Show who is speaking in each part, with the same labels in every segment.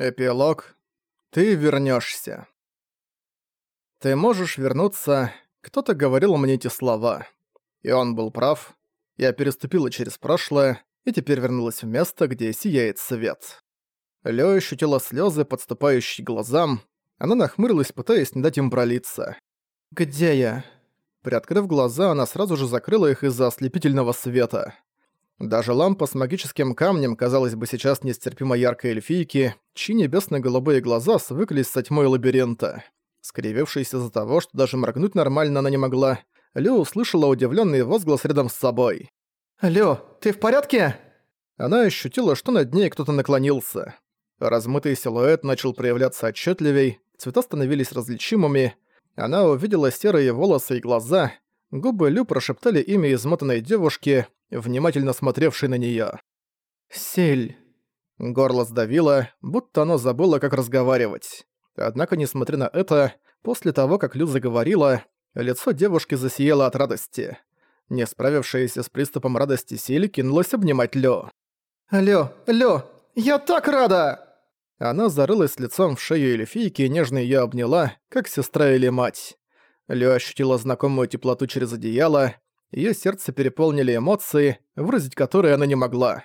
Speaker 1: Эпилог. Ты вернешься. Ты можешь вернуться. Кто-то говорил мне эти слова. И он был прав. Я переступила через прошлое и теперь вернулась в место, где сияет свет. Лё ощутила слезы, подступающие к глазам. Она нахмурилась, пытаясь не дать им пролиться. «Где я?» Приоткрыв глаза, она сразу же закрыла их из-за ослепительного света. Даже лампа с магическим камнем казалась бы сейчас нестерпимо яркой эльфийки, чьи небесно-голубые глаза свыклись со тьмой лабиринта. Скривившись из-за того, что даже моргнуть нормально она не могла, Лю услышала удивленный возглас рядом с собой.
Speaker 2: «Лю, ты в порядке?»
Speaker 1: Она ощутила, что над ней кто-то наклонился. Размытый силуэт начал проявляться отчетливей, цвета становились различимыми. Она увидела серые волосы и глаза. Губы Лю прошептали имя измотанной девушки, внимательно смотревший на неё.
Speaker 2: «Сель».
Speaker 1: Горло сдавило, будто оно забыло, как разговаривать. Однако, несмотря на это, после того, как Лю заговорила, лицо девушки засияло от радости. Не справившаяся с приступом радости Сель кинулась обнимать Лю.
Speaker 2: «Лю, Лю, я так рада!»
Speaker 1: Она зарылась лицом в шею эльфийки и нежно её обняла, как сестра или мать. Лю ощутила знакомую теплоту через одеяло, Её сердце переполнили эмоции, выразить которые она не могла.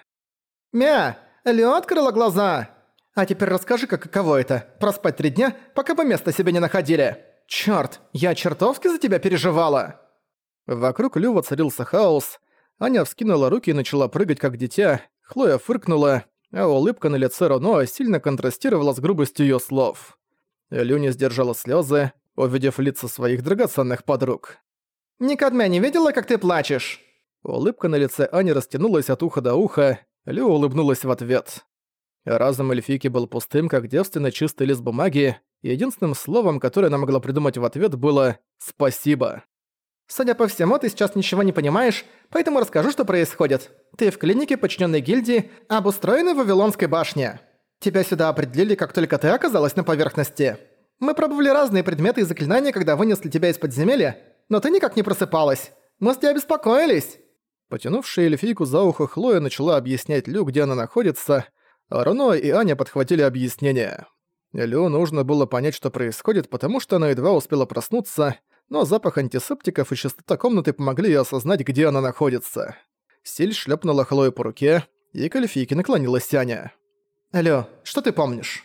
Speaker 2: «Мя, Лео открыла глаза! А теперь расскажи, как каково это – проспать три дня, пока бы места себе не находили! Чёрт, я чертовски за тебя переживала!»
Speaker 1: Вокруг Лю воцарился хаос. Аня вскинула руки и начала прыгать, как дитя. Хлоя фыркнула, а улыбка на лице Роно сильно контрастировала с грубостью её слов. Лю не сдержала слёзы, увидев лица своих драгоценных подруг.
Speaker 2: «Никогда не видела, как ты плачешь?»
Speaker 1: Улыбка на лице Ани растянулась от уха до уха, Лю улыбнулась в ответ. Разум эльфийки был пустым, как девственно чистый лист бумаги, и единственным словом, которое она могла придумать в ответ, было «спасибо».
Speaker 2: «Судя по всему, ты сейчас ничего не понимаешь, поэтому расскажу, что происходит. Ты в клинике подчиненной гильдии, обустроенной в Вавилонской башне. Тебя сюда определили, как только ты оказалась на поверхности. Мы пробовали разные предметы и заклинания, когда вынесли тебя из подземелья, но ты никак не просыпалась. Мы с тебя беспокоились».
Speaker 1: Потянувшая эльфийку за ухо Хлоя начала объяснять Лю, где она находится, а Руно и Аня подхватили объяснение. Лю нужно было понять, что происходит, потому что она едва успела проснуться, но запах антисептиков и чистота комнаты помогли ей осознать, где она находится. Силь шлепнула Хлою по руке, и к эльфийке наклонилась Аня.
Speaker 2: «Алло, что ты помнишь?»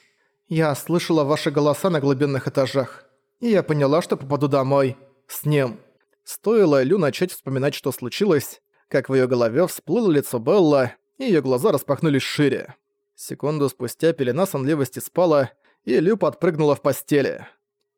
Speaker 2: «Я слышала ваши голоса на глубинных этажах, и я поняла, что попаду домой с ним.
Speaker 1: Стоило Лю начать вспоминать, что случилось, как в её голове всплыло лицо Белла, и её глаза распахнулись шире. Секунду спустя пелена сонливости спала, и Лю подпрыгнула в постели.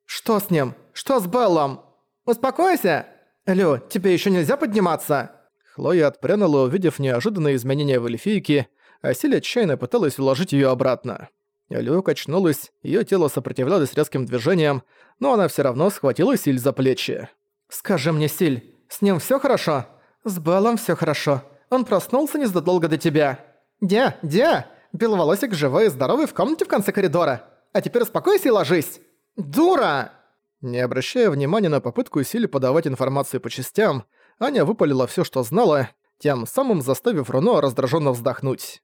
Speaker 2: «Что с ним? Что с Беллом? Успокойся! Лю, тебе ещё нельзя подниматься?»
Speaker 1: Хлоя отпрянула, увидев неожиданные изменения в эльфийке, а Силь отчаянно пыталась уложить её обратно. Лю качнулась, её тело сопротивлялось резким движениям, но она всё равно схватила Силь за плечи.
Speaker 2: «Скажи мне, Силь, с ним всё хорошо?» «С Беллом всё хорошо. Он проснулся незадолго до тебя». «Дя, Дя! Беловолосик живой и здоровый в комнате в конце коридора. А теперь успокойся и ложись!» «Дура!»
Speaker 1: Не обращая внимания на попытку Силь подавать информацию по частям, Аня выпалила всё, что знала, тем самым заставив Руно раздражённо вздохнуть.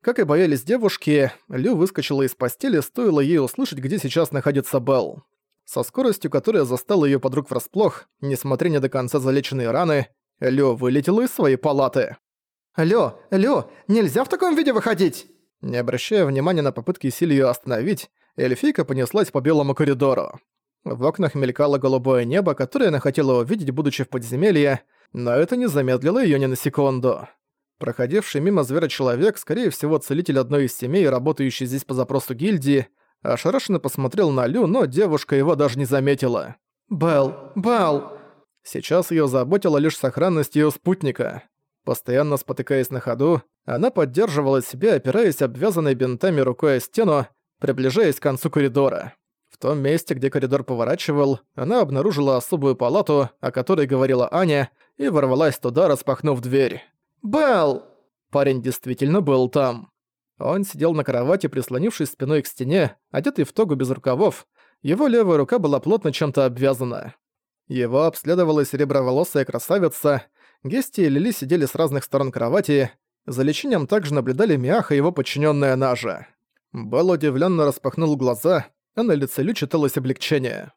Speaker 1: Как и боялись девушки, Лю выскочила из постели, стоило ей услышать, где сейчас находится Белл. Со скоростью, которая застала её подруг врасплох, несмотря не до конца залеченные раны, Лю вылетела из своей палаты.
Speaker 2: «Лю, Лю, нельзя в таком виде выходить!»
Speaker 1: Не обращая внимания на попытки Силь её остановить, эльфийка понеслась по белому коридору. В окнах мелькало голубое небо, которое она хотела увидеть, будучи в подземелье, но это не замедлило её ни на секунду. Проходивший мимо зверя человек, скорее всего, целитель одной из семей, работающий здесь по запросу гильдии, ошарашенно посмотрел на Лю, но девушка его даже не заметила.
Speaker 2: «Белл! Белл!»
Speaker 1: Сейчас её заботила лишь сохранность её спутника. Постоянно спотыкаясь на ходу, она поддерживала себя, опираясь обвязанной бинтами рукой о стену, приближаясь к концу коридора. В том месте, где коридор поворачивал, она обнаружила особую палату, о которой говорила Аня, и ворвалась туда, распахнув дверь.
Speaker 2: «Белл!»
Speaker 1: Парень действительно был там. Он сидел на кровати, прислонившись спиной к стене, одетый в тогу без рукавов. Его левая рука была плотно чем-то обвязана. Его обследовала сереброволосая красавица. Гести и Лили сидели с разных сторон кровати. За лечением также наблюдали Миаха и его подчиненная Нажа. Белл удивленно распахнул глаза, а на лице Лю читалось облегчение.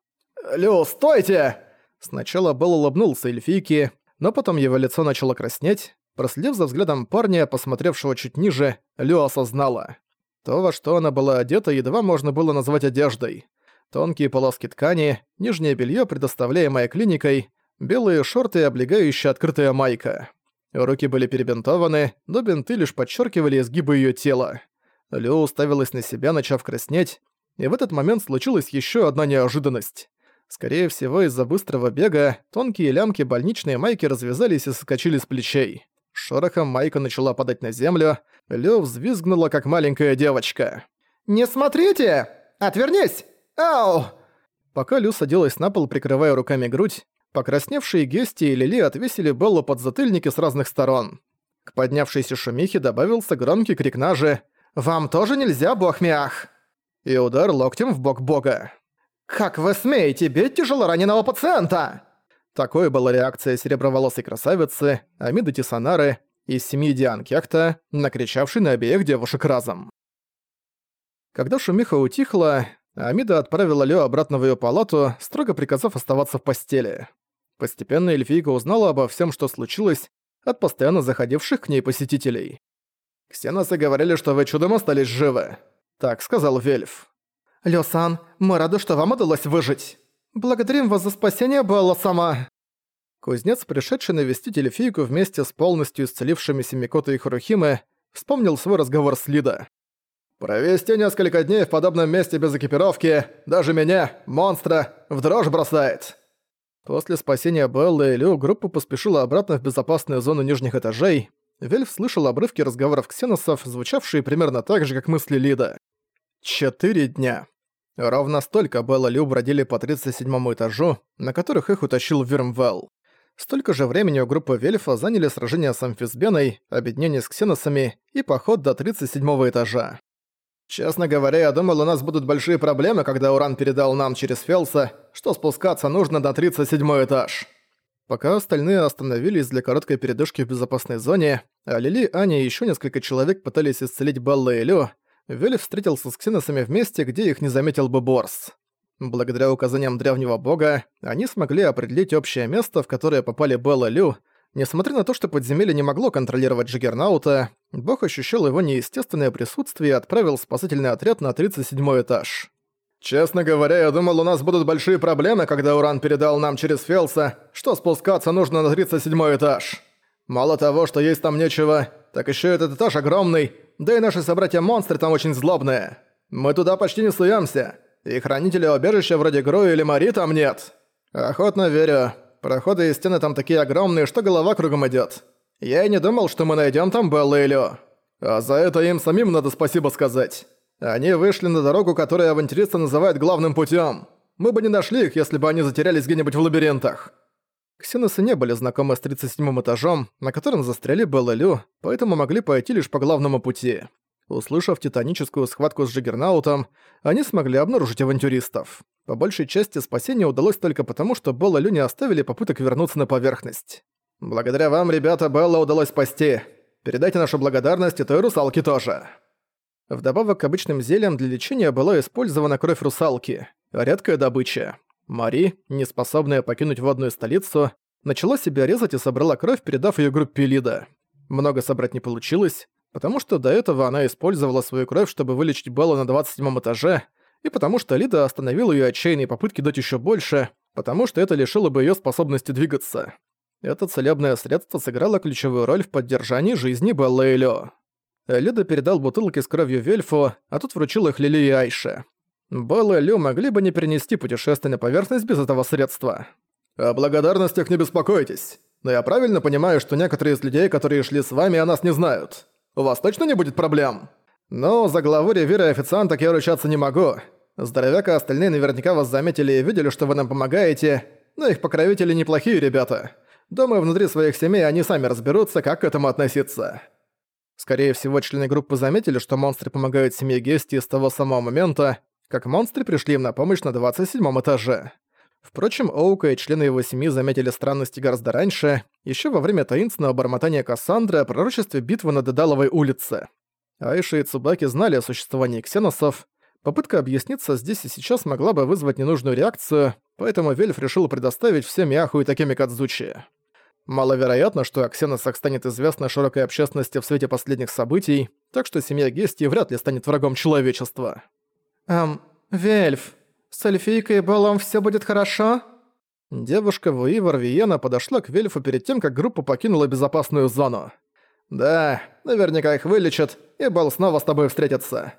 Speaker 1: «Лю, стойте!» Сначала Белл улыбнулся эльфийке, но потом его лицо начало краснеть. Проследив за взглядом парня, посмотревшего чуть ниже, Лю осознала. То, во что она была одета, едва можно было назвать одеждой. Тонкие полоски ткани, нижнее белье, предоставляемое клиникой, белые шорты и облегающая открытая майка. Руки были перебинтованы, но бинты лишь подчеркивали изгибы ее тела. Лю уставилась на себя, начав краснеть, и в этот момент случилась еще одна неожиданность. Скорее всего, из-за быстрого бега тонкие лямки больничной майки развязались и соскочили с плечей. Шорохом майка начала падать на землю, Лю взвизгнула, как маленькая девочка.
Speaker 2: «Не смотрите! Отвернись! Ау!»
Speaker 1: Пока Лю садилась на пол, прикрывая руками грудь, покрасневшие Гести и Лили отвесили Беллу под затыльники с разных сторон. К поднявшейся шумихе добавился громкий крик Нажи «Вам тоже нельзя, бог Миах!» и удар локтем в бок бога.
Speaker 2: «Как вы смеете бить тяжелораненого пациента?»
Speaker 1: Такой была реакция сереброволосой красавицы, Амиды Тисанары из семьи Диан накричавшей на обеих девушек разом. Когда шумиха утихла, Амида отправила Лё обратно в её палату, строго приказав оставаться в постели. Постепенно эльфийка узнала обо всем, что случилось, от постоянно заходивших к ней посетителей. «Ксеносы говорили, что вы чудом остались живы», — так сказал Вельф.
Speaker 2: «Лё-сан, мы рады, что вам удалось выжить. Благодарим вас за спасение, Белла сама».
Speaker 1: Кузнец, пришедший навестить эльфийку вместе с полностью исцелившимися Микото и Харухимы, вспомнил свой разговор с Лида. «Провести несколько дней в подобном месте без экипировки, даже меня, монстра, в дрожь бросает». После спасения Беллы и Лю группа поспешила обратно в безопасную зону нижних этажей. Вельф слышал обрывки разговоров ксеносов, звучавшие примерно так же, как мысли Лида. Четыре дня. Ровно столько Белла и Лю бродили по 37 этажу, на которых их утащил Вирмвелл. Столько же времени у группы Вельфа заняли сражение с амфисбеной, объединение с ксеносами и поход до 37 этажа. Честно говоря, я думал, у нас будут большие проблемы, когда Уран передал нам через Фелса, что спускаться нужно до 37 этаж. Пока остальные остановились для короткой передышки в безопасной зоне, а Лили, Аня и еще несколько человек пытались исцелить Белла и Лю, Вилли встретился с ксеносами в месте, где их не заметил бы Борс. Благодаря указаниям древнего бога, они смогли определить общее место, в которое попали Белла Лю, Несмотря на то, что подземелье не могло контролировать Джиггернаута, бог ощущал его неестественное присутствие и отправил спасательный отряд на 37 этаж. «Честно говоря, я думал, у нас будут большие проблемы, когда Уран передал нам через Фелса, что спускаться нужно на 37 этаж. Мало того, что есть там нечего, так еще этот этаж огромный, да и наши собратья-монстры там очень злобные. Мы туда почти не суемся, и хранителя убежища вроде Грою или Мари там нет. Охотно верю». Проходы и стены там такие огромные, что голова кругом идёт. Я и не думал, что мы найдём там Лё. А за это им самим надо спасибо сказать. Они вышли на дорогу, которую авантюристы называют главным путём. Мы бы не нашли их, если бы они затерялись где-нибудь в лабиринтах. Ксеносы не были знакомы с 37 этажом, на котором застряли Белла и Лю, поэтому могли пойти лишь по главному пути. Услышав титаническую схватку с Джиггернаутом, они смогли обнаружить авантюристов. По большей части спасение удалось только потому, что Белла Лю не оставили попыток вернуться на поверхность. «Благодаря вам, ребята, Белла удалось спасти. Передайте нашу благодарность и той русалке тоже». Вдобавок к обычным зельям для лечения была использована кровь русалки, редкая добыча. Мари, неспособная покинуть водную столицу, начала себя резать и собрала кровь, передав ее группе Лида. Много собрать не получилось, потому что до этого она использовала свою кровь, чтобы вылечить Беллу на 27 этаже, и потому что Лида остановила ее отчаянные попытки дать еще больше, потому что это лишило бы ее способности двигаться. Это целебное средство сыграло ключевую роль в поддержании жизни Беллы и Лё. Лида передал бутылки с кровью Вельфу, а тут вручил их Лили и Айше. Белла и Лё могли бы не перенести путешествие на поверхность без этого средства. «О благодарностях не беспокойтесь. Но я правильно понимаю, что некоторые из людей, которые шли с вами, о нас не знают. У вас точно не будет проблем?» «Ну, за главу ревира и официанток я ручаться не могу. Здоровяк и остальные наверняка вас заметили и видели, что вы нам помогаете, но их покровители неплохие ребята. Думаю, внутри своих семей они сами разберутся, как к этому относиться». Скорее всего, члены группы заметили, что монстры помогают семье Гести с того самого момента, как монстры пришли им на помощь на 27 этаже. Впрочем, Оука и члены его семьи заметили странности гораздо раньше, еще во время таинственного бормотания Кассандры о пророчестве битвы на Дедаловой улице. Айша и Цубаки знали о существовании ксеносов. Попытка объясниться здесь и сейчас могла бы вызвать ненужную реакцию, поэтому Вельф решил предоставить все Миаху и Такеми Кадзучи. Маловероятно, что о ксеносах станет известно широкой общественности в свете последних событий, так что семья Гести вряд ли станет врагом человечества.
Speaker 2: «Эм, Вельф, с Эльфийкой и Беллом всё будет хорошо?»
Speaker 1: Девушка Вуивар Виена подошла к Вельфу перед тем, как группа покинула безопасную зону. «Да, наверняка их вылечат, и Белл снова с тобой встретится.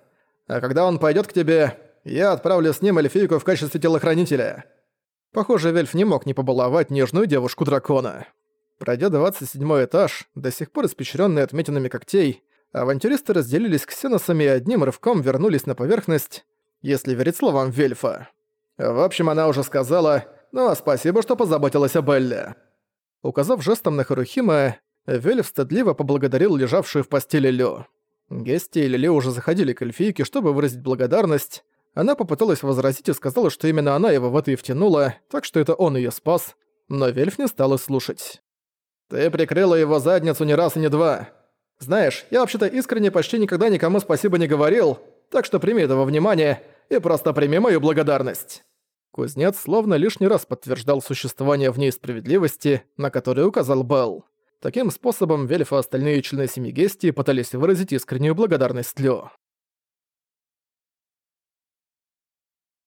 Speaker 1: А когда он пойдет к тебе, я отправлю с ним эльфийку в качестве телохранителя». Похоже, Вельф не мог не побаловать нежную девушку-дракона. Пройдя 27 этаж, до сих пор испещренный отметинами когтей, авантюристы разделились ксеносами и одним рывком вернулись на поверхность, если верить словам Вельфа. В общем, она уже сказала «Ну, спасибо, что позаботилась о Белле». Указав жестом на Харухима, Вельф стыдливо поблагодарил лежавшую в постели Лю. Гести и Лили уже заходили к эльфийке, чтобы выразить благодарность. Она попыталась возразить и сказала, что именно она его в это и втянула, так что это он ее спас, но Вельф не стал слушать. «Ты прикрыла его задницу не раз и не два. Знаешь, я вообще-то искренне почти никогда никому спасибо не говорил, так что прими этого внимания и просто прими мою благодарность». Кузнец словно лишний раз подтверждал существование в ней справедливости, на которую указал Белл. Таким способом Вельф и остальные члены семьи Гести пытались выразить искреннюю благодарность Лю.